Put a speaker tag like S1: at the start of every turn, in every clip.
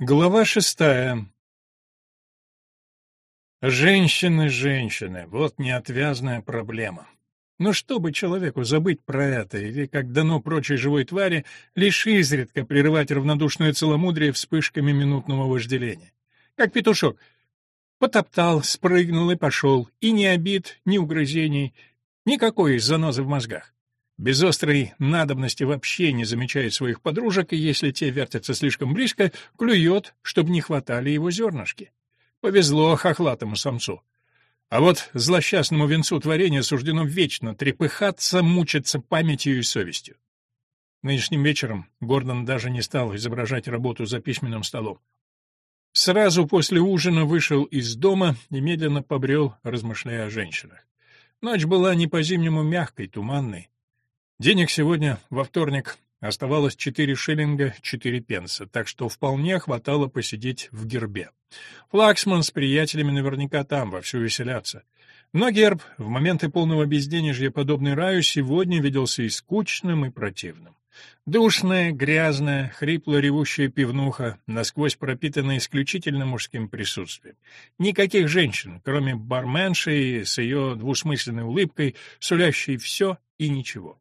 S1: Глава шестая. Женщины, женщины, вот неотвязная проблема. Но чтобы человеку забыть про это, или, как дано прочей живой твари, лишь изредка прерывать равнодушное целомудрие вспышками минутного вожделения. Как петушок. Потоптал, спрыгнул и пошел, и ни обид, ни угрызений, никакой занозы в мозгах. Без острой надобности вообще не замечает своих подружек, и если те вертятся слишком близко, клюет, чтобы не хватали его зернышки. Повезло хохлатому самцу. А вот злосчастному венцу творения суждено вечно трепыхаться, мучиться памятью и совестью. Нынешним вечером Гордон даже не стал изображать работу за письменным столом. Сразу после ужина вышел из дома и медленно побрел, размышляя о женщинах. Ночь была не по-зимнему мягкой, туманной. Денег сегодня, во вторник, оставалось 4 шиллинга 4 пенса, так что вполне хватало посидеть в гербе. Флаксман с приятелями наверняка там, вовсю веселятся. Но герб, в моменты полного безденежья, подобный раю, сегодня виделся и скучным, и противным. Душная, грязная, хрипло-ревущая пивнуха, насквозь пропитанная исключительно мужским присутствием. Никаких женщин, кроме барменши с ее двусмысленной улыбкой, сулящей все и ничего.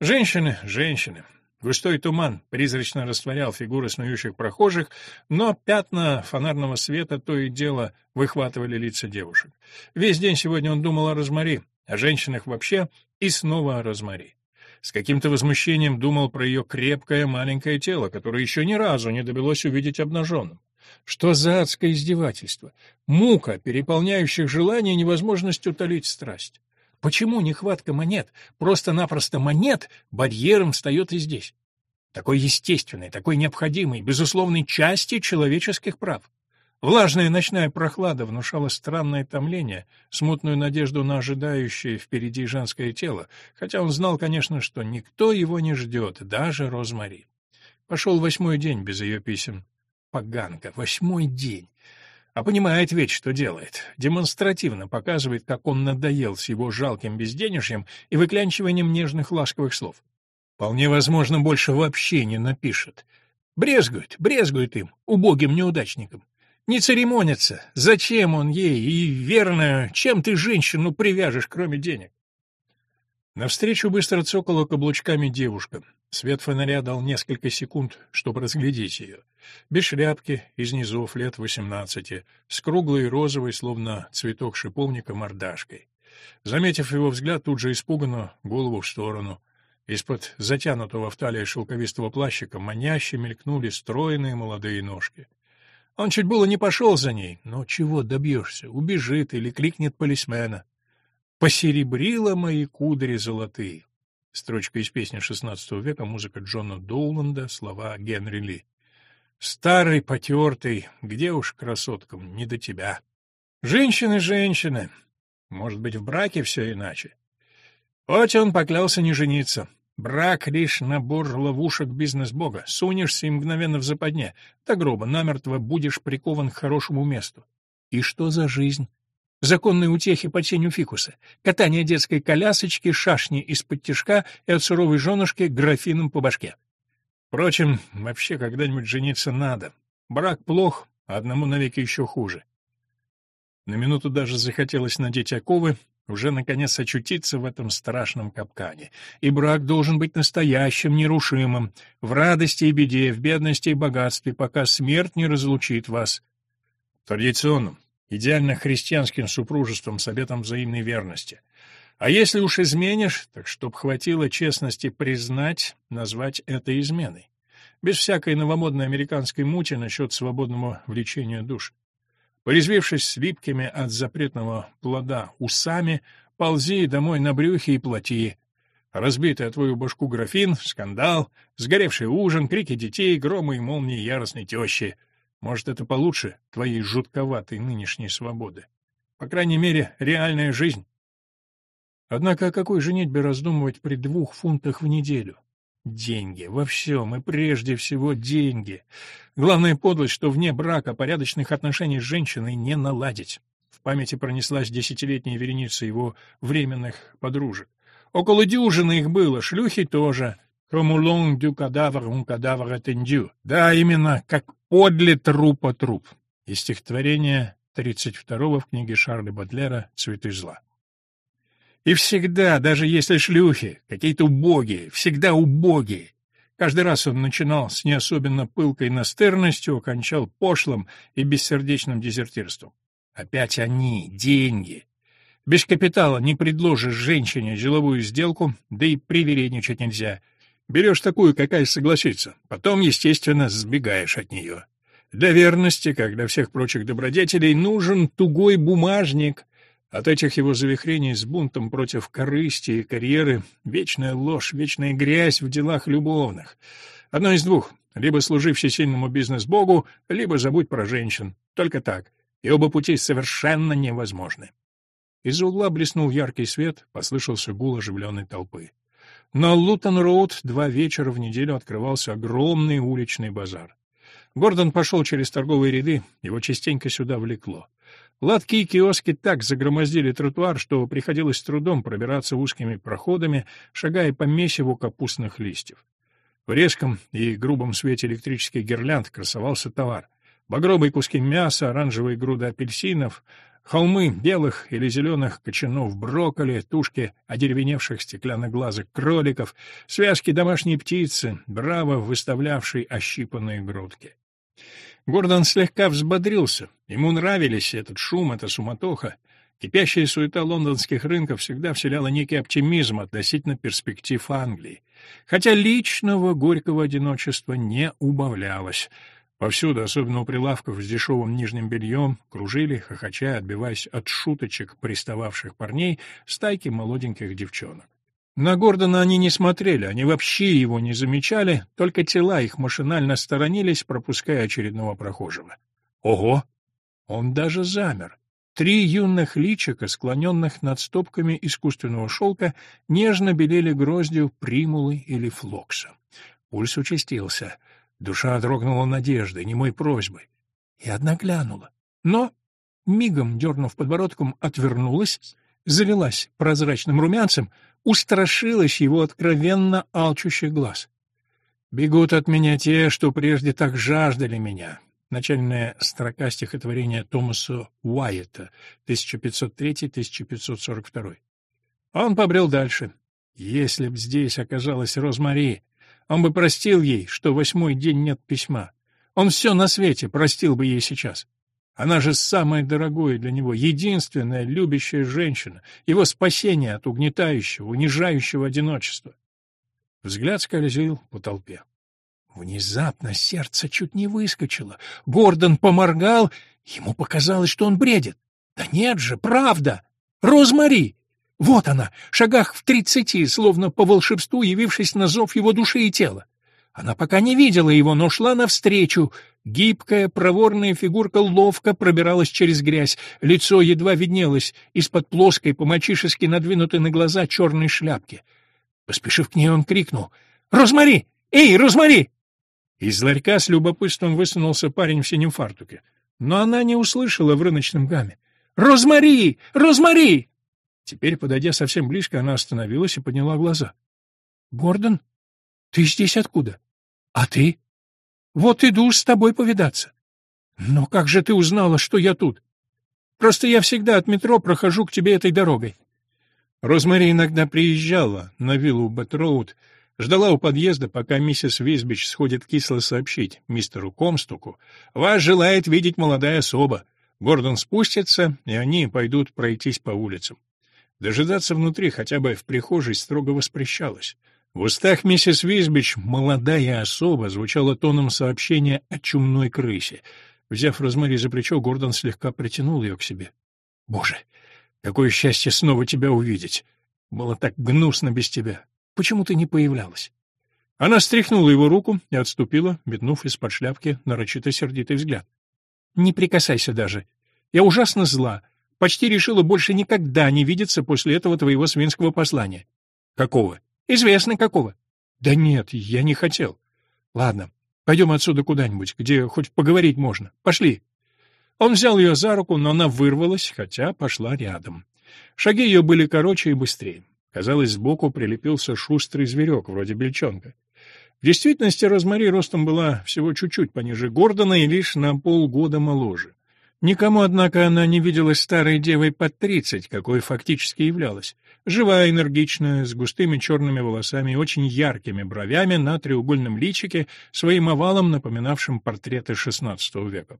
S1: Женщины, женщины. Густой туман призрачно растворял фигуры снующих прохожих, но пятна фонарного света то и дело выхватывали лица девушек. Весь день сегодня он думал о Розмари, о женщинах вообще и снова о Розмари. С каким-то возмущением думал про ее крепкое маленькое тело, которое еще ни разу не довелось увидеть обнаженным. Что за адское издевательство? Мука, переполняющих желание невозможность утолить страсть. Почему нехватка монет, просто-напросто монет, барьером встает и здесь? Такой естественной, такой необходимой, безусловной части человеческих прав. Влажная ночная прохлада внушала странное томление, смутную надежду на ожидающее впереди женское тело, хотя он знал, конечно, что никто его не ждет, даже Розмари. Пошел восьмой день без ее писем. Поганка, восьмой день. А понимает ведь, что делает. Демонстративно показывает, как он надоел с его жалким безденежьем и выклянчиванием нежных ласковых слов. Вполне возможно, больше вообще не напишет. Брезгует, брезгует им, убогим неудачникам. Не церемонится. Зачем он ей? И, верно, чем ты женщину привяжешь, кроме денег? Навстречу быстро цокала каблучками девушка. Свет фонаря дал несколько секунд, чтобы разглядеть ее. Без шляпки, из низов лет восемнадцати, с круглой розовой, словно цветок шиповника, мордашкой. Заметив его взгляд, тут же испуганно, голову в сторону. Из-под затянутого в талии шелковистого плащика маняще мелькнули стройные молодые ножки. Он чуть было не пошел за ней, но чего добьешься, убежит или крикнет полисмена. «Посеребрила мои кудри золотые». Строчка из песни XVI века, музыка Джона Доуланда, слова Генри Ли. «Старый, потертый, где уж красоткам, не до тебя». «Женщины, женщины!» Может быть, в браке все иначе. Вот он поклялся не жениться. Брак — лишь набор ловушек бизнес-бога. Сунешься и мгновенно в западне. До гроба намертво будешь прикован к хорошему месту. И что за жизнь? Законные утехи под сенью фикуса, катание детской колясочки, шашни из-под тишка и от суровой женушки графином по башке. Впрочем, вообще когда-нибудь жениться надо. Брак плох, а одному навеки еще хуже. На минуту даже захотелось надеть оковы, уже наконец очутиться в этом страшном капкане. И брак должен быть настоящим, нерушимым, в радости и беде, в бедности и богатстве, пока смерть не разлучит вас. Традиционным, идеально христианским супружеством с обетом взаимной верности. А если уж изменишь, так чтоб хватило честности признать, назвать это изменой. Без всякой новомодной американской мути насчет свободного влечения душ. Порезвившись с липкими от запретного плода усами, ползи домой на брюхе и плати. Разбитый твою башку графин, скандал, сгоревший ужин, крики детей, громы и молнии яростной тещи — может, это получше твоей жутковатой нынешней свободы. По крайней мере, реальная жизнь. Однако о какой женитьбе раздумывать при двух фунтах в неделю? Деньги. Во всем и прежде всего деньги. Главная подлость, что вне брака порядочных отношений с женщиной не наладить. В памяти пронеслась десятилетняя вереница его временных подружек. Около дюжины их было, шлюхи тоже. Long du cadavre, un cadavre attendu. Да, именно, как подле трупа труп. Из стихотворения 32 в книге Шарля Бодлера «Цветы зла». И всегда, даже если шлюхи, какие-то убогие, всегда убогие. Каждый раз он начинал с не особенно пылкой настырностью, окончал пошлым и бессердечным дезертирством. Опять они, деньги. Без капитала не предложишь женщине деловую сделку, да и привередничать нельзя. Берешь такую, какая согласится. Потом, естественно, сбегаешь от нее. Для верности, как для всех прочих добродетелей, нужен тугой бумажник. От этих его завихрений с бунтом против корысти и карьеры вечная ложь, вечная грязь в делах любовных. Одно из двух. Либо служи всесильному бизнес-богу, либо забудь про женщин. Только так. И оба пути совершенно невозможны. Из угла блеснул яркий свет, послышался гул оживленной толпы. На Лутон-Роуд два вечера в неделю открывался огромный уличный базар. Гордон пошел через торговые ряды, его частенько сюда влекло. Лотки и киоски так загромоздили тротуар, что приходилось с трудом пробираться узкими проходами, шагая по месиву капустных листьев. В резком и грубом свете электрических гирлянд красовался товар. Багровые куски мяса, оранжевые груды апельсинов, холмы белых или зеленых кочанов брокколи, тушки одеревеневших стеклянных глазок кроликов, связки домашней птицы, браво выставлявшей ощипанные грудки. Гордон слегка взбодрился. Ему нравились этот шум, эта суматоха. Кипящая суета лондонских рынков всегда вселяла некий оптимизм относительно перспектив Англии. Хотя личного горького одиночества не убавлялось. Повсюду, особенно у прилавков с дешевым нижним бельем, кружили, хохоча, отбиваясь от шуточек пристававших парней, стайки молоденьких девчонок. На Гордона они не смотрели, они вообще его не замечали, только тела их машинально сторонились, пропуская очередного прохожего. Ого! Он даже замер. Три юных личика, склоненных над стопками искусственного шелка, нежно белели гроздью примулы или флокса. Пульс участился. Душа дрогнула надеждой, немой просьбой. И одна глянула. Но, мигом дернув подбородком, отвернулась, залилась прозрачным румянцем, устрашилась его откровенно алчущих глаз. «Бегут от меня те, что прежде так жаждали меня». Начальная строка стихотворения Томаса Уайета, 1503-1542. Он побрел дальше. Если б здесь оказалась Розмари, он бы простил ей, что восьмой день нет письма. Он все на свете простил бы ей сейчас. Она же самое дорогое для него, единственная любящая женщина, его спасение от угнетающего, унижающего одиночества. Взгляд скользил по толпе. Внезапно сердце чуть не выскочило. Гордон поморгал, ему показалось, что он бредит. Да нет же, правда! Розмари! Вот она, шагах в тридцати, словно по волшебству явившись на зов его души и тела. Она пока не видела его, но шла навстречу. Гибкая, проворная фигурка ловко пробиралась через грязь, лицо едва виднелось из-под плоской, по-мальчишески надвинутой на глаза черной шляпки. Поспешив к ней, он крикнул «Розмари! Эй, Розмари!» Из ларька с любопытством высунулся парень в синем фартуке. Но она не услышала в рыночном гамме. «Розмари! Розмари!» Теперь, подойдя совсем близко, она остановилась и подняла глаза. «Гордон, ты здесь откуда?» «А ты?» «Вот иду с тобой повидаться». «Но как же ты узнала, что я тут?» «Просто я всегда от метро прохожу к тебе этой дорогой». Розмари иногда приезжала на виллу Бэтроуд, ждала у подъезда, пока миссис Визбич сходит кисло сообщить мистеру Комстуку. «Вас желает видеть молодая особа». Гордон спустится, и они пойдут пройтись по улицам. Дожидаться внутри, хотя бы в прихожей, строго воспрещалось. В устах миссис Визбич «молодая особа» звучало тоном сообщения о чумной крысе. Взяв Розмари за плечо, Гордон слегка притянул ее к себе. «Боже, какое счастье снова тебя увидеть! Было так гнусно без тебя. Почему ты не появлялась?» Она стряхнула его руку и отступила, метнув из-под шляпки нарочито сердитый взгляд. «Не прикасайся даже. Я ужасно зла. Почти решила больше никогда не видеться после этого твоего свинского послания». «Какого?» Известно какого. Да нет, я не хотел. Ладно, пойдем отсюда куда-нибудь, где хоть поговорить можно. Пошли. Он взял ее за руку, но она вырвалась, хотя пошла рядом. Шаги ее были короче и быстрее. Казалось, сбоку прилепился шустрый зверек, вроде бельчонка. В действительности Розмари ростом была всего чуть-чуть пониже Гордона и лишь на полгода моложе. Никому, однако, она не виделась старой девой под тридцать, какой фактически являлась. Живая, энергичная, с густыми черными волосами и очень яркими бровями на треугольном личике, своим овалом, напоминавшим портреты XVI века.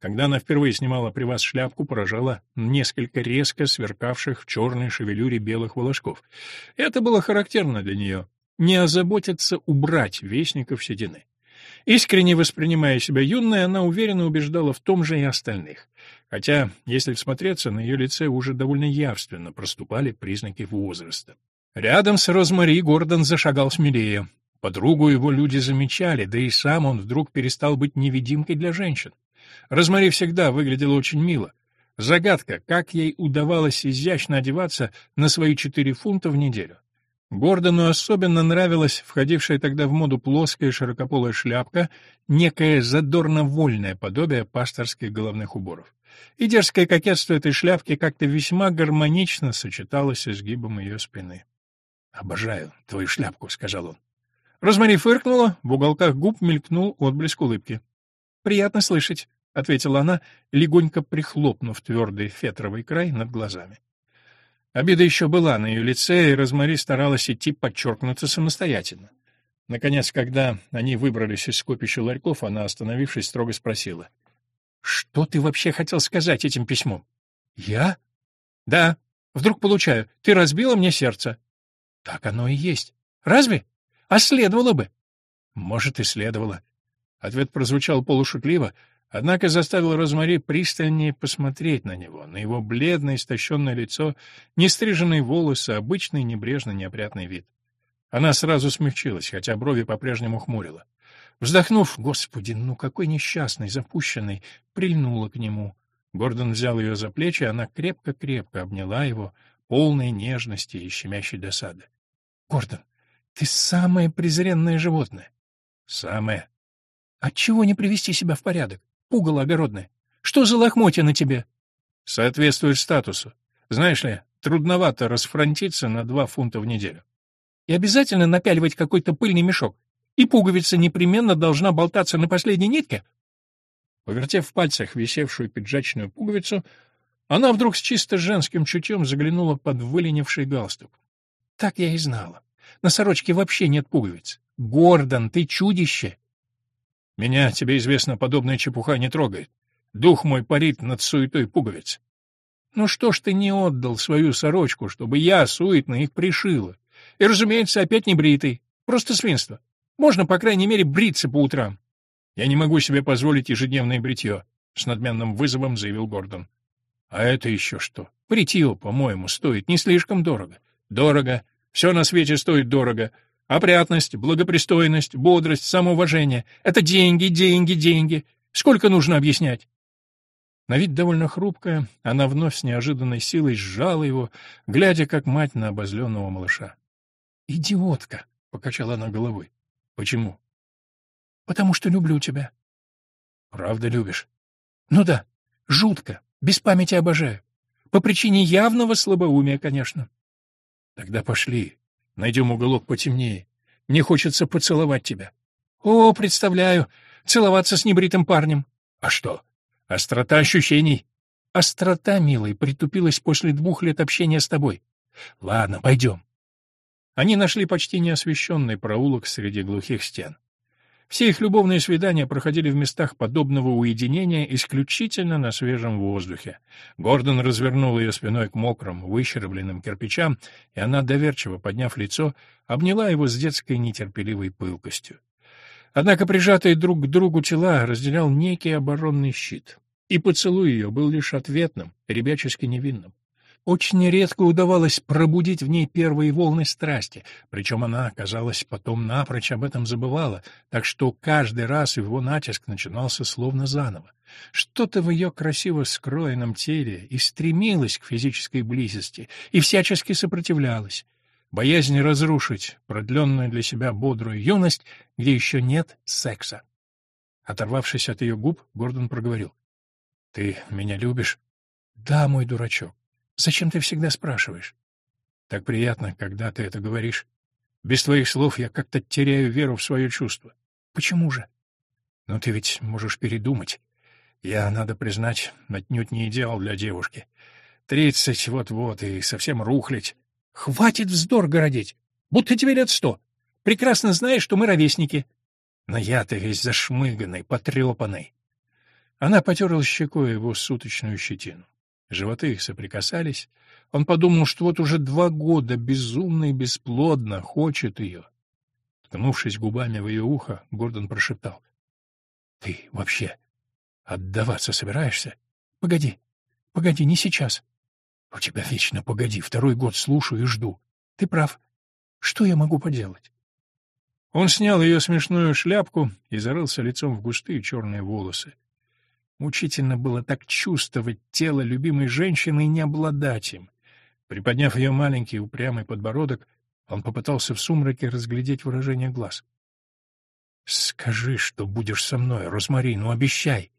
S1: Когда она впервые снимала при вас шляпку, поражала несколько резко сверкавших в черной шевелюре белых волосков. Это было характерно для нее — не озаботиться убрать вестников седины. Искренне воспринимая себя юной, она уверенно убеждала в том же и остальных. Хотя, если всмотреться, на ее лице уже довольно явственно проступали признаки возраста. Рядом с Розмари Гордон зашагал смелее. Подругу его люди замечали, да и сам он вдруг перестал быть невидимкой для женщин. Розмари всегда выглядела очень мило. Загадка, как ей удавалось изящно одеваться на свои четыре фунта в неделю. Гордону особенно нравилась входившая тогда в моду плоская широкополая шляпка, некое задорно-вольное подобие пасторских головных уборов. И дерзкое кокетство этой шляпки как-то весьма гармонично сочеталось с изгибом ее спины. «Обожаю твою шляпку», — сказал он. Розмари фыркнула, в уголках губ мелькнул отблеск улыбки. «Приятно слышать», — ответила она, легонько прихлопнув твердый фетровый край над глазами. Обида еще была на ее лице, и Розмари старалась идти подчеркнуто самостоятельно. Наконец, когда они выбрались из скопища ларьков, она, остановившись, строго спросила. «Что ты вообще хотел сказать этим письмом?» «Я?» «Да. Вдруг получаю. Ты разбила мне сердце». «Так оно и есть. Разве? А следовало бы». «Может, и следовало». Ответ прозвучал полушутливо, Однако заставил Розмари пристальнее посмотреть на него, на его бледное, истощенное лицо, нестриженные волосы, обычный небрежно неопрятный вид. Она сразу смягчилась, хотя брови по-прежнему хмурила. Вздохнув, «Господи, ну какой несчастный, запущенный!» прильнула к нему. Гордон взял ее за плечи, она крепко-крепко обняла его, полной нежности и щемящей досады. «Гордон, ты самое презренное животное!» «Самое!» «Отчего не привести себя в порядок? Пугало огородное. Что за лохмотья на тебе? Соответствует статусу. Знаешь ли, трудновато расфронтиться на два фунта в неделю. И обязательно напяливать какой-то пыльный мешок. И пуговица непременно должна болтаться на последней нитке. Повертев в пальцах висевшую пиджачную пуговицу, она вдруг с чисто женским чутьем заглянула под выленивший галстук. Так я и знала. На сорочке вообще нет пуговиц. Гордон, ты чудище! Меня, тебе известно, подобная чепуха не трогает. Дух мой парит над суетой пуговиц. Ну что ж ты не отдал свою сорочку, чтобы я суетно их пришила? И, разумеется, опять не бритый. Просто свинство. Можно, по крайней мере, бриться по утрам. Я не могу себе позволить ежедневное бритье, — с надменным вызовом заявил Гордон. А это еще что? Бритье, по-моему, стоит не слишком дорого. Дорого. Все на свете стоит дорого. Опрятность, благопристойность, бодрость, самоуважение — это деньги, деньги, деньги. Сколько нужно объяснять? На вид довольно хрупкая, она вновь с неожиданной силой сжала его, глядя, как мать на обозленного малыша. «Идиотка!» — покачала она головой. «Почему?» «Потому что люблю тебя». «Правда любишь?» «Ну да, жутко, без памяти обожаю. По причине явного слабоумия, конечно». «Тогда пошли, Найдем уголок потемнее. Мне хочется поцеловать тебя. О, представляю, целоваться с небритым парнем. А что? Острота ощущений. Острота, милый, притупилась после двух лет общения с тобой. Ладно, пойдем. Они нашли почти неосвещенный проулок среди глухих стен. Все их любовные свидания проходили в местах подобного уединения исключительно на свежем воздухе. Гордон развернул ее спиной к мокрым, выщербленным кирпичам, и она, доверчиво подняв лицо, обняла его с детской нетерпеливой пылкостью. Однако прижатые друг к другу тела разделял некий оборонный щит, и поцелуй ее был лишь ответным, ребячески невинным. Очень редко удавалось пробудить в ней первые волны страсти, причем она, казалось, потом напрочь об этом забывала, так что каждый раз его натиск начинался словно заново. Что-то в ее красиво скроенном теле и стремилось к физической близости, и всячески сопротивлялось. Боязнь разрушить продленную для себя бодрую юность, где еще нет секса. Оторвавшись от ее губ, Гордон проговорил. — Ты меня любишь? — Да, мой дурачок. Зачем ты всегда спрашиваешь? Так приятно, когда ты это говоришь. Без твоих слов я как-то теряю веру в свое чувство. Почему же? Но ты ведь можешь передумать. Я, надо признать, отнюдь не идеал для девушки. Тридцать вот-вот и совсем рухлить. Хватит вздор городить, будто тебе лет сто. Прекрасно знаешь, что мы ровесники. Но я-то весь зашмыганный, потрепанный. Она потерла щекой его суточную щетину. Животы их соприкасались. Он подумал, что вот уже два года безумно и бесплодно хочет ее. Ткнувшись губами в ее ухо, Гордон прошептал. — Ты вообще отдаваться собираешься? Погоди, погоди, не сейчас. У тебя вечно погоди, второй год слушаю и жду. Ты прав. Что я могу поделать? Он снял ее смешную шляпку и зарылся лицом в густые черные волосы. Мучительно было так чувствовать тело любимой женщины и не обладать им. Приподняв ее маленький упрямый подбородок, он попытался в сумраке разглядеть выражение глаз. «Скажи, что будешь со мной, Розмари, ну обещай!»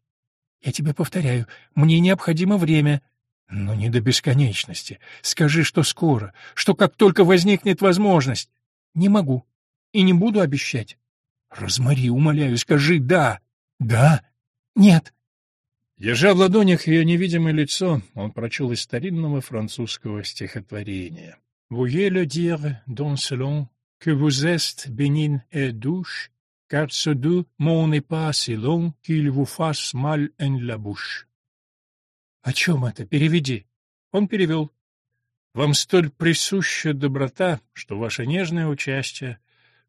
S1: «Я тебе повторяю, мне необходимо время», но не до бесконечности. Скажи, что скоро, что как только возникнет возможность. Не могу и не буду обещать. Розмари, умоляю, скажи «да». «Да». «Нет». Держа в ладонях ее невидимое лицо, он прочел из старинного французского стихотворения. «Veuillez le dire dans ce long que vous êtes bénigne et douce, car ce doux mot n'est pas si long qu'il vous fasse mal en la bouche». «О чем это? Переведи». Он перевел. «Вам столь присуща доброта, что ваше нежное участие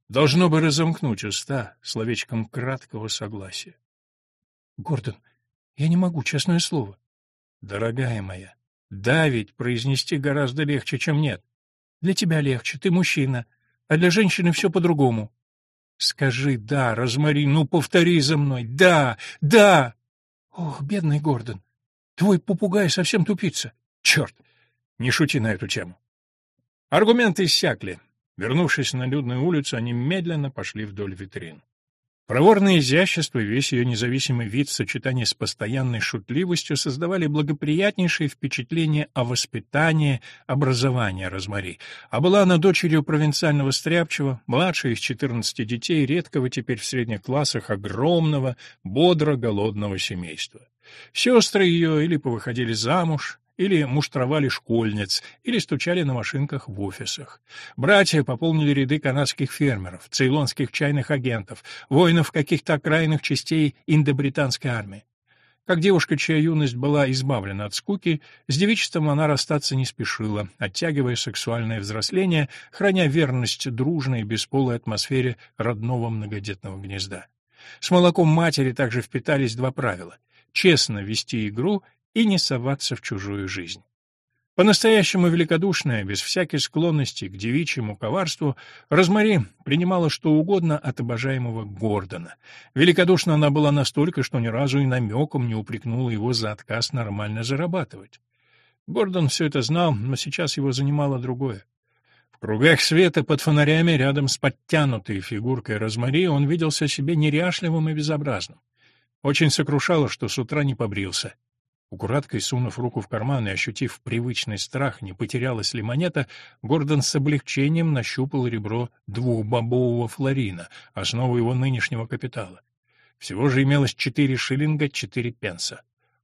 S1: должно бы разомкнуть уста словечком краткого согласия». «Гордон, я не могу, честное слово». «Дорогая моя, да ведь произнести гораздо легче, чем нет. Для тебя легче, ты мужчина, а для женщины все по-другому». «Скажи «да», Розмари, ну повтори за мной, да, да!» «Ох, бедный Гордон, Твой попугай совсем тупица. Черт! Не шути на эту тему. Аргументы иссякли. Вернувшись на людную улицу, они медленно пошли вдоль витрин. Проворное изящество и весь ее независимый вид в сочетании с постоянной шутливостью создавали благоприятнейшее впечатление о воспитании, образовании Розмари. А была она дочерью провинциального стряпчего, младшей из четырнадцати детей, редкого теперь в средних классах огромного, бодро-голодного семейства. Сестры ее или повыходили замуж, или муштровали школьниц, или стучали на машинках в офисах. Братья пополнили ряды канадских фермеров, цейлонских чайных агентов, воинов каких-то окраинных частей индобританской армии. Как девушка, чья юность была избавлена от скуки, с девичеством она расстаться не спешила, оттягивая сексуальное взросление, храня верность дружной и бесполой атмосфере родного многодетного гнезда. С молоком матери также впитались два правила честно вести игру и не соваться в чужую жизнь. По-настоящему великодушная, без всякой склонности к девичьему коварству, Розмари принимала что угодно от обожаемого Гордона. Великодушна она была настолько, что ни разу и намеком не упрекнула его за отказ нормально зарабатывать. Гордон все это знал, но сейчас его занимало другое. В кругах света под фонарями рядом с подтянутой фигуркой Розмари он виделся себе неряшливым и безобразным. Очень сокрушало, что с утра не побрился. Украдкой сунув руку в карман и ощутив привычный страх, не потерялась ли монета, Гордон с облегчением нащупал ребро двухбобового флорина, основу его нынешнего капитала. Всего же имелось четыре шиллинга четыре пенса.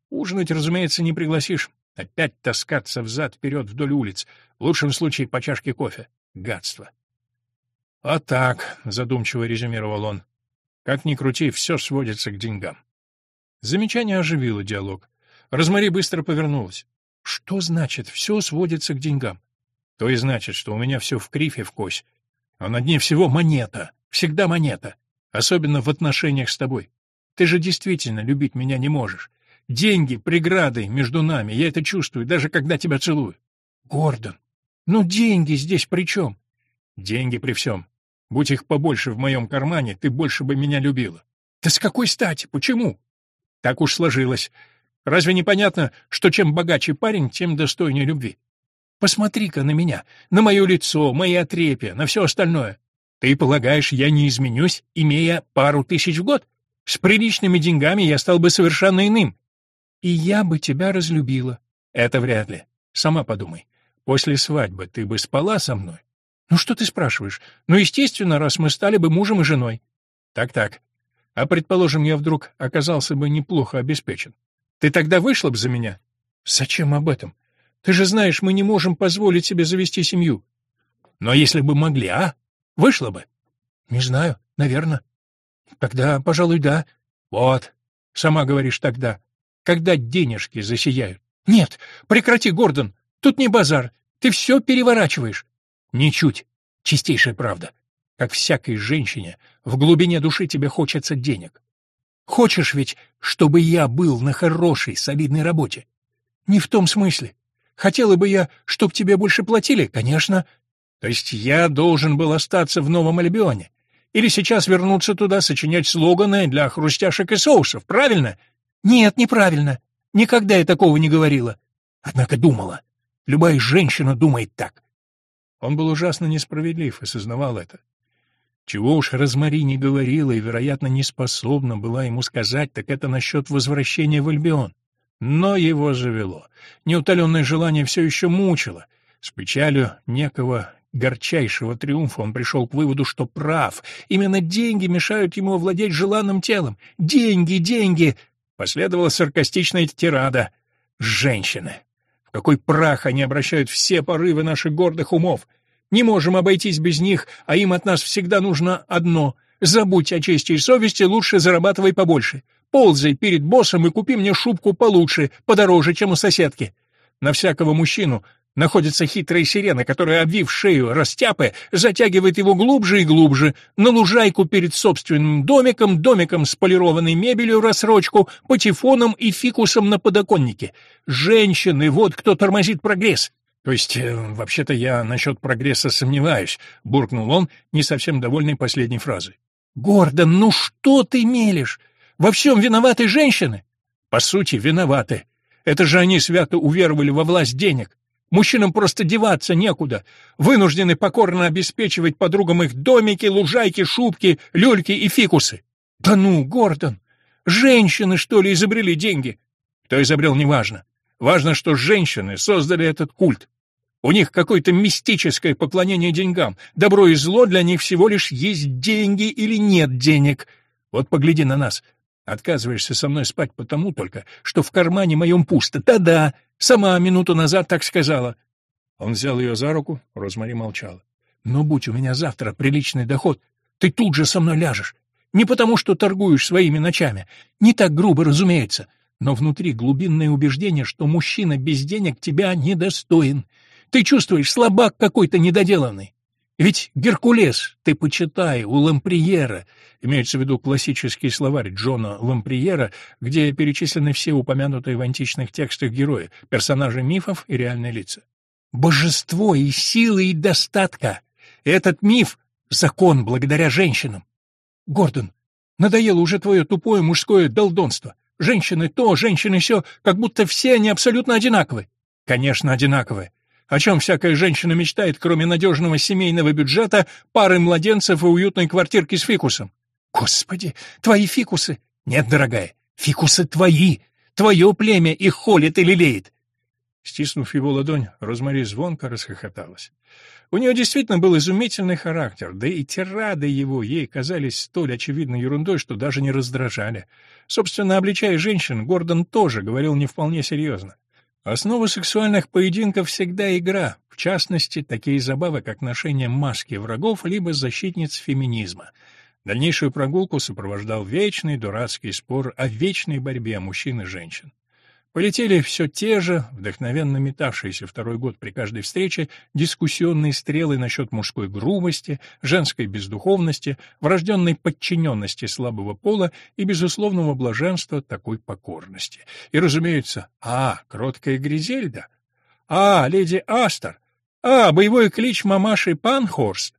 S1: Ужинать, разумеется, не пригласишь. Опять таскаться взад-вперед вдоль улиц. В лучшем случае по чашке кофе. Гадство. — А так, — задумчиво резюмировал он, — как ни крути, все сводится к деньгам. Замечание оживило диалог. Розмари быстро повернулась. «Что значит «все сводится к деньгам»?» «То и значит, что у меня все в крифе в кось. А на дне всего монета. Всегда монета. Особенно в отношениях с тобой. Ты же действительно любить меня не можешь. Деньги — преграды между нами, я это чувствую, даже когда тебя целую». «Гордон, ну деньги здесь при чем?» «Деньги при всем. Будь их побольше в моем кармане, ты больше бы меня любила». «Да с какой стати? Почему?» Так уж сложилось. Разве не понятно, что чем богаче парень, тем достойнее любви? Посмотри-ка на меня, на мое лицо, мои отрепья, на все остальное. Ты полагаешь, я не изменюсь, имея пару тысяч в год? С приличными деньгами я стал бы совершенно иным. И я бы тебя разлюбила. Это вряд ли. Сама подумай. После свадьбы ты бы спала со мной? Ну что ты спрашиваешь? Ну, естественно, раз мы стали бы мужем и женой. Так-так. А предположим, я вдруг оказался бы неплохо обеспечен. Ты тогда вышла бы за меня? Зачем об этом? Ты же знаешь, мы не можем позволить себе завести семью. Но если бы могли, а? Вышла бы? Не знаю, наверное. Тогда, пожалуй, да. Вот. Сама говоришь тогда. Когда денежки засияют. Нет, прекрати, Гордон. Тут не базар. Ты все переворачиваешь. Ничуть. Чистейшая правда. Как всякой женщине, в глубине души тебе хочется денег. Хочешь ведь, чтобы я был на хорошей, солидной работе? Не в том смысле. Хотела бы я, чтоб тебе больше платили? Конечно. То есть я должен был остаться в Новом Альбионе? Или сейчас вернуться туда сочинять слоганы для хрустяшек и соусов, правильно? Нет, неправильно. Никогда я такого не говорила. Однако думала. Любая женщина думает так. Он был ужасно несправедлив и сознавал это. Чего уж Розмари не говорила и, вероятно, не способна была ему сказать, так это насчет возвращения в Альбион. Но его завело. Неутоленное желание все еще мучило. С печалью некого горчайшего триумфа он пришел к выводу, что прав. Именно деньги мешают ему овладеть желанным телом. Деньги, деньги! Последовала саркастичная тирада. Женщины! В какой прах они обращают все порывы наших гордых умов! Не можем обойтись без них, а им от нас всегда нужно одно — забудь о чести и совести, лучше зарабатывай побольше. Ползай перед боссом и купи мне шубку получше, подороже, чем у соседки. На всякого мужчину находится хитрая сирена, которая, обвив шею растяпы, затягивает его глубже и глубже, на лужайку перед собственным домиком, домиком с полированной мебелью рассрочку, патефоном и фикусом на подоконнике. Женщины, вот кто тормозит прогресс. То есть, э, вообще-то я насчет прогресса сомневаюсь, буркнул он, не совсем довольный последней фразой. Гордон, ну что ты мелешь? Во всем виноваты женщины? По сути, виноваты. Это же они свято уверовали во власть денег. Мужчинам просто деваться некуда. Вынуждены покорно обеспечивать подругам их домики, лужайки, шубки, люльки и фикусы. Да ну, Гордон, женщины, что ли, изобрели деньги? Кто изобрел, неважно. Важно, что женщины создали этот культ. У них какое-то мистическое поклонение деньгам. Добро и зло для них всего лишь есть деньги или нет денег. Вот погляди на нас. Отказываешься со мной спать потому только, что в кармане моем пусто. Да-да, сама минуту назад так сказала. Он взял ее за руку, Розмари молчала. Но будь у меня завтра приличный доход, ты тут же со мной ляжешь. Не потому, что торгуешь своими ночами. Не так грубо, разумеется. Но внутри глубинное убеждение, что мужчина без денег тебя недостоин. Ты чувствуешь, слабак какой-то недоделанный. Ведь Геркулес, ты почитай, у Ламприера, имеется в виду классический словарь Джона Ламприера, где перечислены все упомянутые в античных текстах герои, персонажи мифов и реальные лица. Божество и силы и достатка. Этот миф — закон благодаря женщинам. Гордон, надоело уже твое тупое мужское долдонство. Женщины то, женщины все, как будто все они абсолютно одинаковы. Конечно, одинаковые. О чем всякая женщина мечтает, кроме надежного семейного бюджета, пары младенцев и уютной квартирки с фикусом? Господи, твои фикусы! Нет, дорогая, фикусы твои! Твое племя их холит и лелеет. Стиснув его ладонь, Розмари звонко расхохоталась. У нее действительно был изумительный характер, да и тирады его ей казались столь очевидной ерундой, что даже не раздражали. Собственно, обличая женщин, Гордон тоже говорил не вполне серьезно. Основа сексуальных поединков всегда игра, в частности, такие забавы, как ношение маски врагов либо защитниц феминизма. Дальнейшую прогулку сопровождал вечный дурацкий спор о вечной борьбе мужчин и женщин. Полетели все те же, вдохновенно метавшиеся второй год при каждой встрече, дискуссионные стрелы насчет мужской грубости, женской бездуховности, врожденной подчиненности слабого пола и безусловного блаженства такой покорности. И, разумеется, а, кроткая Гризельда, а, леди Астер, а, боевой клич мамаши Панхорст,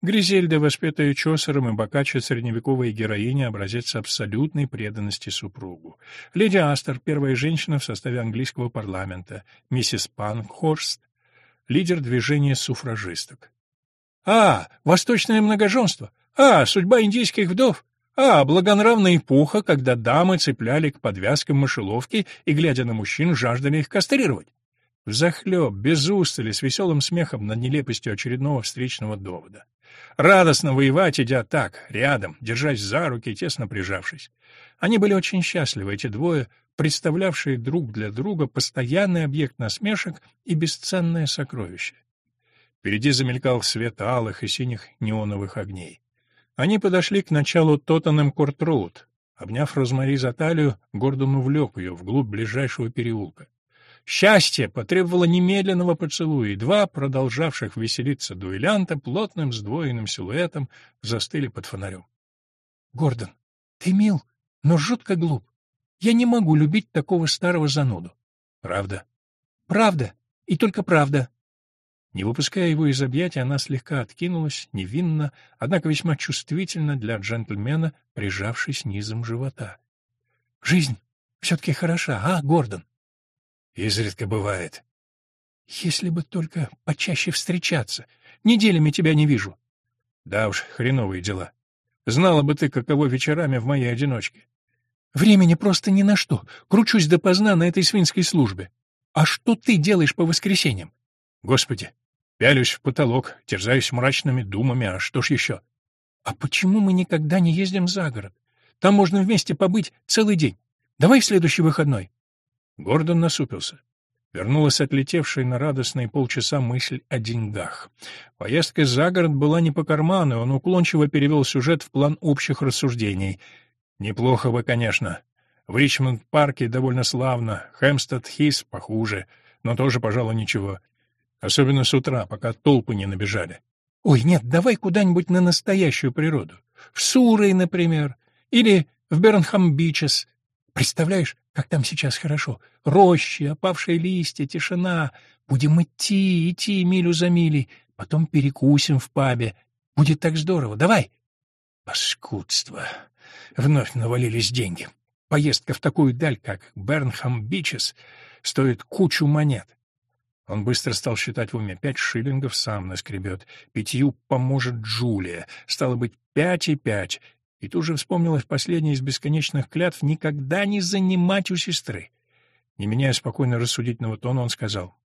S1: Гризельда, воспетая Чосером и Бокаччо, средневековая героиня, образец абсолютной преданности супругу. Леди Астер, первая женщина в составе английского парламента. Миссис Панхорст, лидер движения суфражисток. А, восточное многоженство. А, судьба индийских вдов. А, благонравная эпоха, когда дамы цепляли к подвязкам мышеловки и, глядя на мужчин, жаждали их кастрировать. взахлеб, без устали, с веселым смехом над нелепостью очередного встречного довода. Радостно воевать, идя так, рядом, держась за руки, тесно прижавшись. Они были очень счастливы, эти двое, представлявшие друг для друга постоянный объект насмешек и бесценное сокровище. Впереди замелькал свет алых и синих неоновых огней. Они подошли к началу Тоттенем-Корт-Роуд. Обняв Розмари за талию, Гордон увлек ее вглубь ближайшего переулка. Счастье потребовало немедленного поцелуя, и два продолжавших веселиться дуэлянта плотным сдвоенным силуэтом застыли под фонарем. — Гордон, ты мил, но жутко глуп. Я не могу любить такого старого зануду. — Правда? — Правда, и только правда. Не выпуская его из объятия, она слегка откинулась, невинно, однако весьма чувствительно для джентльмена, прижавшись низом живота. — Жизнь все-таки хороша, а, Гордон? Изредка бывает. Если бы только почаще встречаться. Неделями тебя не вижу. Да уж, хреновые дела. Знала бы ты, каково вечерами в моей одиночке. Времени просто ни на что. Кручусь допоздна на этой свинской службе. А что ты делаешь по воскресеньям? Господи, пялюсь в потолок, терзаюсь мрачными думами, а что ж еще? А почему мы никогда не ездим за город? Там можно вместе побыть целый день. Давай в следующий выходной. Гордон насупился. Вернулась отлетевшая на радостные полчаса мысль о деньгах. Поездка за город была не по карману, он уклончиво перевел сюжет в план общих рассуждений. «Неплохо бы, конечно. В Ричмонд-парке довольно славно, Хэмстед-Хис похуже, но тоже, пожалуй, ничего. Особенно с утра, пока толпы не набежали. Ой, нет, давай куда-нибудь на настоящую природу. В Сурой, например, или в Бернхам-Бичес. Представляешь, как там сейчас хорошо. Рощи, опавшие листья, тишина. Будем идти, идти милю за милей, потом перекусим в пабе. Будет так здорово. Давай. Паскудство. Вновь навалились деньги. Поездка в такую даль, как Бернхам-Бичес, стоит кучу монет. Он быстро стал считать в уме. Пять шиллингов сам наскребет. Пятью поможет Джулия. Стало быть, пять и пять. И тут же вспомнилась последняя из бесконечных клятв никогда не занимать у сестры. Не меняя спокойно рассудительного тона, он сказал.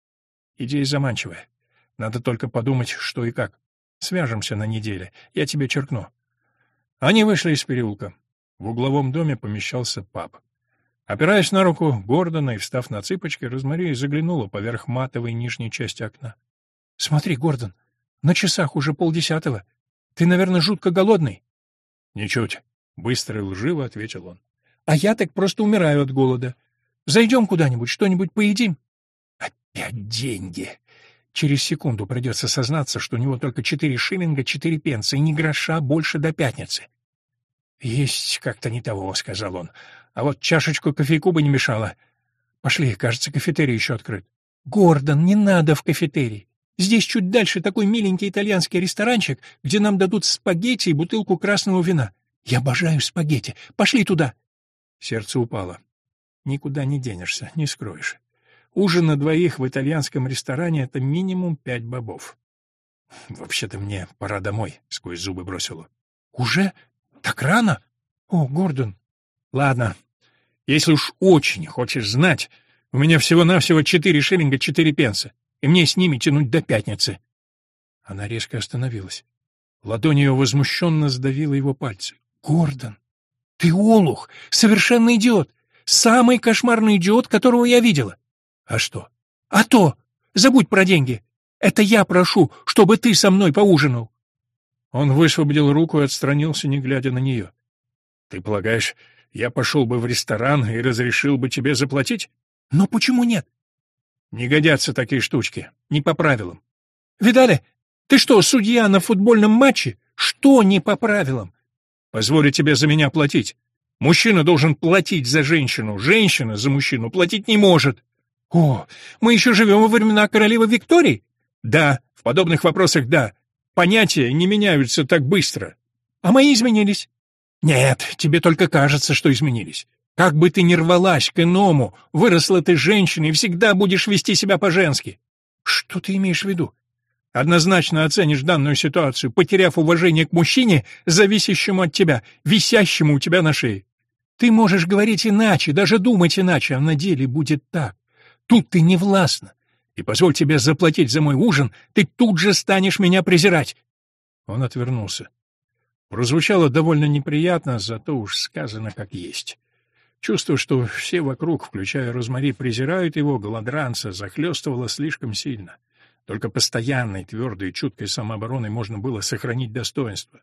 S1: «Идея заманчивая. Надо только подумать, что и как. Свяжемся на неделе. Я тебе черкну». Они вышли из переулка. В угловом доме помещался паб. Опираясь на руку Гордона и встав на цыпочки, Розмари заглянула поверх матовой нижней части окна. — Смотри, Гордон, на часах уже полдесятого. Ты, наверное, жутко голодный. «Ничуть», — быстро и лживо ответил он. «А я так просто умираю от голода. Зайдем куда-нибудь, что-нибудь поедим». «Опять деньги!» Через секунду придется сознаться, что у него только четыре шиллинга, четыре пенса и ни гроша больше до пятницы. «Есть как-то не того», — сказал он. «А вот чашечку кофейку бы не мешало. Пошли, кажется, кафетерий еще открыт». «Гордон, не надо в кафетерий. Здесь чуть дальше такой миленький итальянский ресторанчик, где нам дадут спагетти и бутылку красного вина. Я обожаю спагетти. Пошли туда. Сердце упало. Никуда не денешься, не скроешь. Ужин на двоих в итальянском ресторане — это минимум пять бобов. «Вообще-то мне пора домой», — сквозь зубы бросила. «Уже? Так рано? О, Гордон!» «Ладно, если уж очень хочешь знать, у меня всего-навсего четыре шиллинга четыре пенса и мне с ними тянуть до пятницы. Она резко остановилась. Ладонь ее возмущенно сдавила его пальцы. «Гордон, ты олух, совершенно идиот, самый кошмарный идиот, которого я видела». «А что?» «А то! Забудь про деньги. Это я прошу, чтобы ты со мной поужинал». Он высвободил руку и отстранился, не глядя на нее. «Ты полагаешь, я пошел бы в ресторан и разрешил бы тебе заплатить?» «Но почему нет? Не годятся такие штучки. Не по правилам. Видали? Ты что, судья на футбольном матче? Что не по правилам? Позволю тебе за меня платить. Мужчина должен платить за женщину, женщина за мужчину платить не может. О, мы еще живем во времена королевы Виктории? Да, в подобных вопросах да. Понятия не меняются так быстро. А мои изменились? Нет, тебе только кажется, что изменились. Как бы ты ни рвалась к иному, выросла ты женщиной и всегда будешь вести себя по-женски. Что ты имеешь в виду? Однозначно оценишь данную ситуацию, потеряв уважение к мужчине, зависящему от тебя, висящему у тебя на шее. Ты можешь говорить иначе, даже думать иначе, а на деле будет так. Тут ты не властна. и позволь тебе заплатить за мой ужин, ты тут же станешь меня презирать. Он отвернулся. Прозвучало довольно неприятно, зато уж сказано как есть. Чувство, что все вокруг, включая Розмари, презирают его, голодранца, захлестывало слишком сильно. Только постоянной, твердой и чуткой самообороной можно было сохранить достоинство.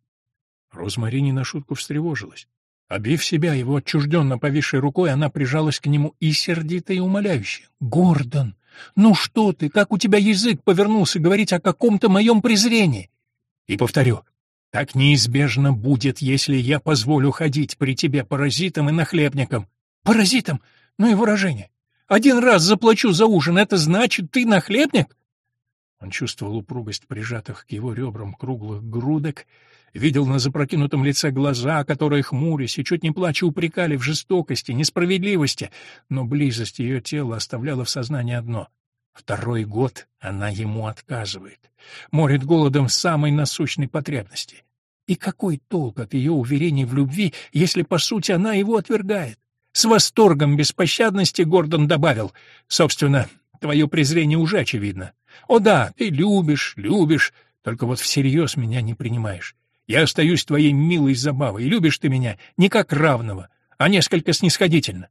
S1: Розмари не на шутку встревожилась. Обив себя его отчужденно повисшей рукой, она прижалась к нему и сердито и умоляюще. «Гордон, ну что ты, как у тебя язык повернулся говорить о каком-то моем презрении?» И повторю, так неизбежно будет, если я позволю ходить при тебе паразитам и нахлебникам. Паразитам? Ну и выражение. Один раз заплачу за ужин, это значит, ты нахлебник? Он чувствовал упругость прижатых к его ребрам круглых грудок, видел на запрокинутом лице глаза, которые, хмурясь и чуть не плача, упрекали в жестокости, несправедливости, но близость ее тела оставляла в сознании одно — второй год она ему отказывает, морит голодом самой насущной потребности. И какой толк от ее уверений в любви, если, по сути, она его отвергает? С восторгом беспощадности Гордон добавил, «Собственно, твое презрение уже очевидно. О да, ты любишь, любишь, только вот всерьез меня не принимаешь. Я остаюсь твоей милой забавой, и любишь ты меня не как равного, а несколько снисходительно.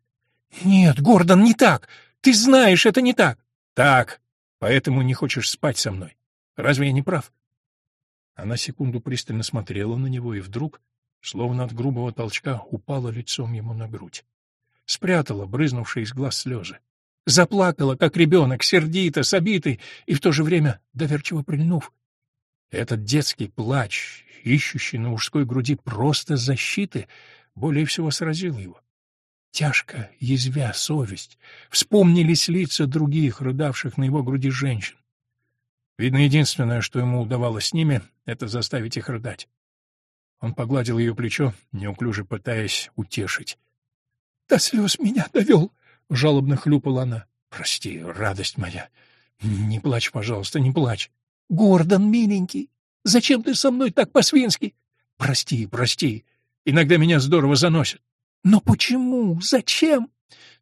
S1: Нет, Гордон, не так. Ты знаешь, это не так. Так, поэтому не хочешь спать со мной. Разве я не прав? Она секунду пристально смотрела на него, и вдруг, словно от грубого толчка, упала лицом ему на грудь. Спрятала брызнувшие из глаз слезы. Заплакала, как ребенок, сердито, с обитой и в то же время доверчиво прильнув. Этот детский плач, ищущий на мужской груди просто защиты, более всего сразил его. Тяжко, язвя совесть, вспомнились лица других, рыдавших на его груди женщин. Видно, единственное, что ему удавалось с ними, — это заставить их рыдать. Он погладил ее плечо, неуклюже пытаясь утешить. — До слез меня довел, — жалобно хлюпала она. — Прости, радость моя. Не плачь, пожалуйста, не плачь. — Гордон, миленький, зачем ты со мной так по-свински? — Прости, прости. Иногда меня здорово заносит. — Но почему? Зачем?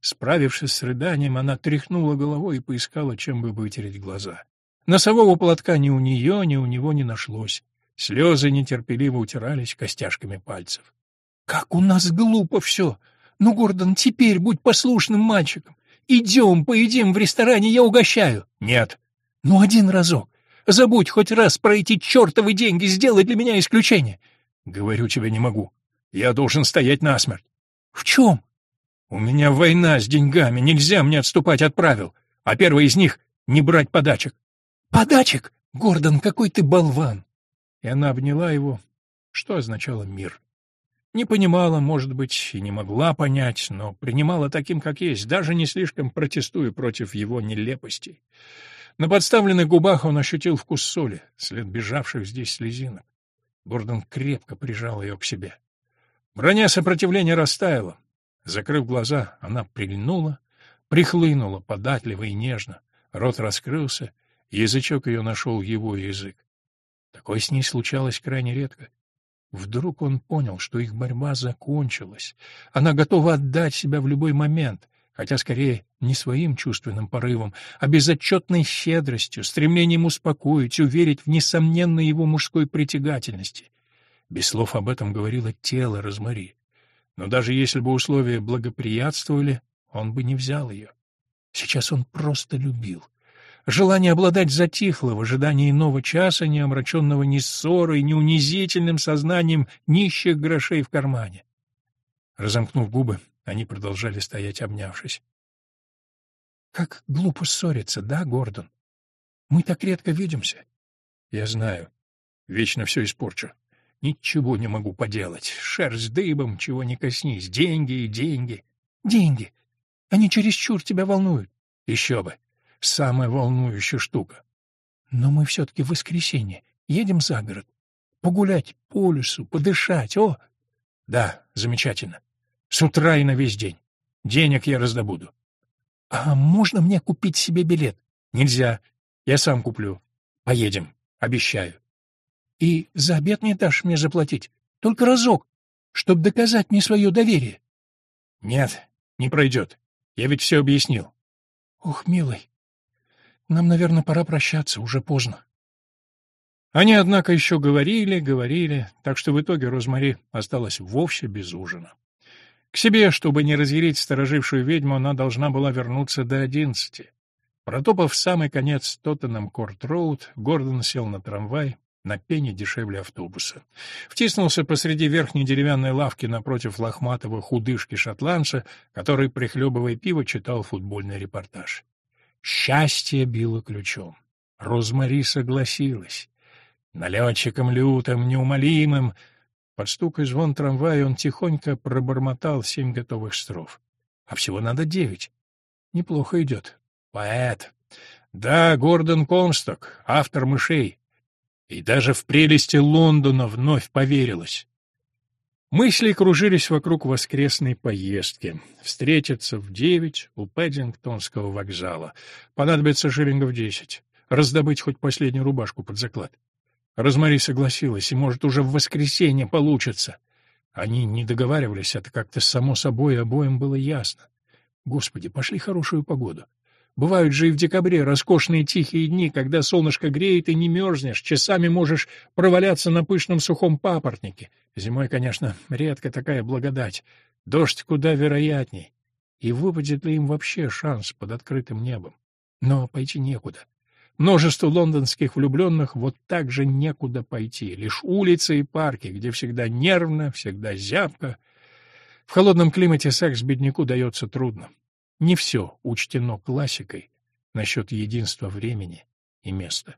S1: Справившись с рыданием, она тряхнула головой и поискала, чем бы вытереть глаза. Носового платка ни у нее, ни у него не нашлось. Слезы нетерпеливо утирались костяшками пальцев. — Как у нас глупо все! Ну, Гордон, теперь будь послушным мальчиком. Идем, поедим в ресторане, я угощаю. Нет. Ну, один разок. Забудь хоть раз про эти чертовы деньги, сделай для меня исключение. Говорю тебе, не могу. Я должен стоять насмерть. В чем? У меня война с деньгами, нельзя мне отступать от правил. А первый из них — не брать подачек. Подачек? Гордон, какой ты болван! И она обняла его, что означало мир. Не понимала, может быть, и не могла понять, но принимала таким, как есть, даже не слишком протестуя против его нелепостей. На подставленных губах он ощутил вкус соли, след бежавших здесь слезинок. Гордон крепко прижал ее к себе. Броня сопротивления растаяла. Закрыв глаза, она прильнула, прихлынула податливо и нежно. Рот раскрылся, язычок ее нашел его язык. Такое с ней случалось крайне редко. Вдруг он понял, что их борьба закончилась. Она готова отдать себя в любой момент, хотя скорее не своим чувственным порывом, а безотчетной щедростью, стремлением успокоить, уверить в несомненной его мужской притягательности. Без слов об этом говорило тело Розмари. Но даже если бы условия благоприятствовали, он бы не взял ее. Сейчас он просто любил. Желание обладать затихло в ожидании иного часа, не омраченного ни ссорой, ни унизительным сознанием нищих грошей в кармане. Разомкнув губы, они продолжали стоять, обнявшись. «Как глупо ссориться, да, Гордон? Мы так редко видимся». «Я знаю. Вечно все испорчу. Ничего не могу поделать. Шерсть дыбом, чего не коснись. Деньги и деньги. Деньги. Они чересчур тебя волнуют. Еще бы самая волнующая штука. Но мы все-таки в воскресенье. Едем за город. Погулять по лесу, подышать. О! Да, замечательно. С утра и на весь день. Денег я раздобуду. А можно мне купить себе билет? Нельзя. Я сам куплю. Поедем. Обещаю. И за обед не дашь мне заплатить? Только разок, чтобы доказать мне свое доверие. Нет, не пройдет. Я ведь все объяснил. Ох, милый, Нам, наверное, пора прощаться, уже поздно. Они, однако, еще говорили, говорили, так что в итоге Розмари осталась вовсе без ужина. К себе, чтобы не разъярить сторожившую ведьму, она должна была вернуться до одиннадцати. Протопав самый конец Тоттенхэм-Корт-Роуд, Гордон сел на трамвай, на пенни дешевле автобуса. Втиснулся посреди верхней деревянной лавки напротив лохматого худышки-шотландца, который, прихлебывая пиво, читал футбольный репортаж. Счастье било ключом. Розмари согласилась. Налетчиком лютым, неумолимым. Под стук и звон трамвая он тихонько пробормотал семь готовых строф. А всего надо девять. Неплохо идет. Поэт. Да, Гордон Комсток, автор «Мышей». И даже в прелести Лондона вновь поверилась. Мысли кружились вокруг воскресной поездки. Встретиться в девять у Пэддингтонского вокзала. Понадобится шиллингов десять. Раздобыть хоть последнюю рубашку под заклад. Розмари согласилась, и, может, уже в воскресенье получится. Они не договаривались, это как-то само собой обоим было ясно. Господи, пошли хорошую погоду. Бывают же и в декабре роскошные тихие дни, когда солнышко греет и не мерзнешь, часами можешь проваляться на пышном сухом папоротнике. Зимой, конечно, редко такая благодать. Дождь куда вероятней. И выпадет ли им вообще шанс под открытым небом? Но пойти некуда. Множеству лондонских влюбленных вот так же некуда пойти. Лишь улицы и парки, где всегда нервно, всегда зябко. В холодном климате секс бедняку дается трудно. Не все учтено классикой насчет единства времени и места.